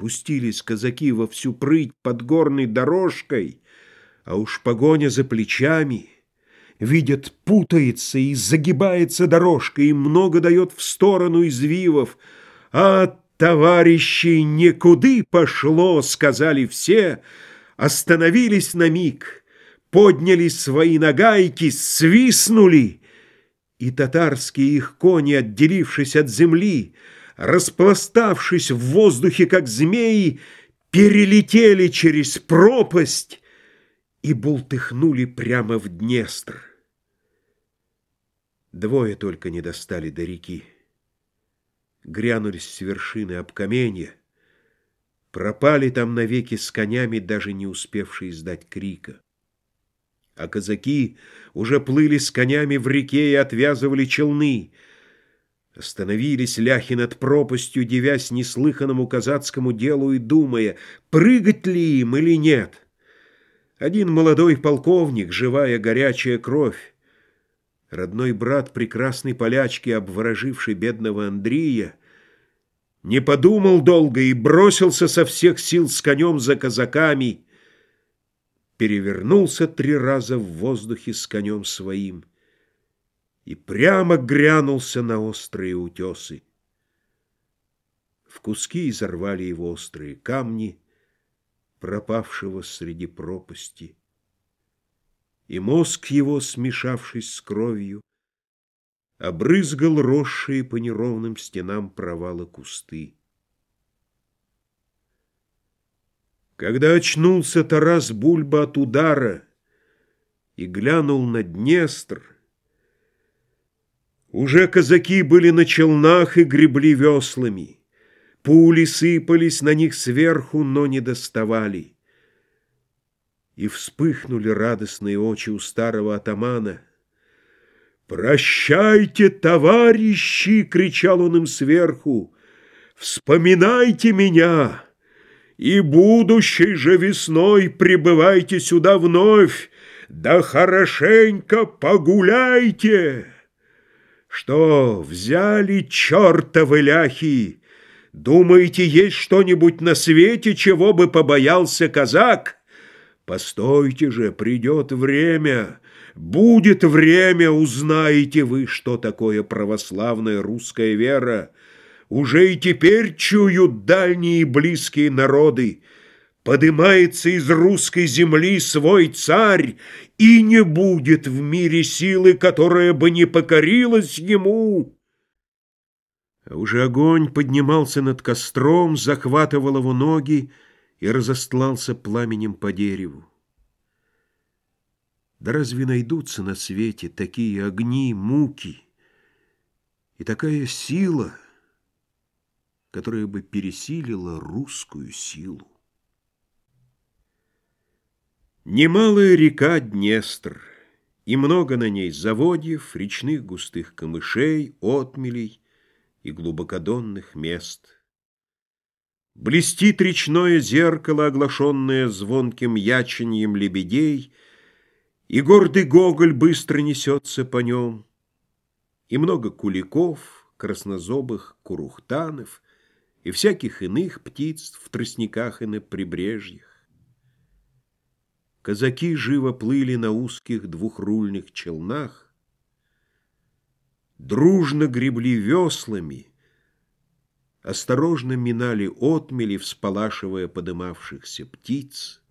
Пустились казаки во всю прыть под горной дорожкой, а уж погоня за плечами. Видят, путается и загибается дорожка, и много дает в сторону извивов. А товарищи, никуды пошло, сказали все, остановились на миг, подняли свои нагайки, свистнули, и татарские их кони, отделившись от земли, распластавшись в воздухе, как змеи, перелетели через пропасть и бултыхнули прямо в Днестр. Двое только не достали до реки. Грянулись с вершины об каменья, пропали там навеки с конями, даже не успевшие издать крика. А казаки уже плыли с конями в реке и отвязывали челны — Остановились ляхи над пропастью, девясь неслыханному казацкому делу и думая, прыгать ли им или нет. Один молодой полковник, живая горячая кровь, родной брат прекрасной полячки, обвороживший бедного Андрея, не подумал долго и бросился со всех сил с конем за казаками, перевернулся три раза в воздухе с конем своим — и прямо грянулся на острые утесы. В куски изорвали его острые камни, пропавшего среди пропасти. И мозг его, смешавшись с кровью, обрызгал росшие по неровным стенам провала кусты. Когда очнулся Тарас Бульба от удара и глянул на Днестр, уже казаки были на челнах и гребли веслами. Пули сыпались на них сверху, но не доставали. И вспыхнули радостные очи у старого атамана. «Прощайте, товарищи!» — кричал он им сверху. «Вспоминайте меня! И будущей же весной прибывайте сюда вновь, да хорошенько погуляйте!» Что, взяли чертовы ляхи? Думаете, есть что-нибудь на свете, чего бы побоялся казак? Постойте же, придет время, будет время, узнаете вы, что такое православная русская вера. Уже и теперь чуют дальние и близкие народы. Подымается из русской земли свой царь, и не будет в мире силы, которая бы не покорилась ему. А уже огонь поднимался над костром, захватывал его ноги и разостлался пламенем по дереву. Да разве найдутся на свете такие огни, муки и такая сила, которая бы пересилила русскую силу? Немалая река Днестр, и много на ней заводьев, речных густых камышей, отмелей и глубокодонных мест. Блестит речное зеркало, оглашенное звонким яченьем лебедей, и гордый Гоголь быстро несется по нем, и много куликов, краснозобых курухтанов и всяких иных птиц в тростниках и на прибрежьях. Казаки живо плыли на узких двухрульных челнах, Дружно гребли веслами, Осторожно минали отмели, Всполашивая подымавшихся птиц,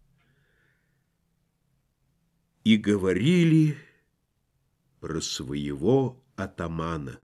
И говорили про своего атамана.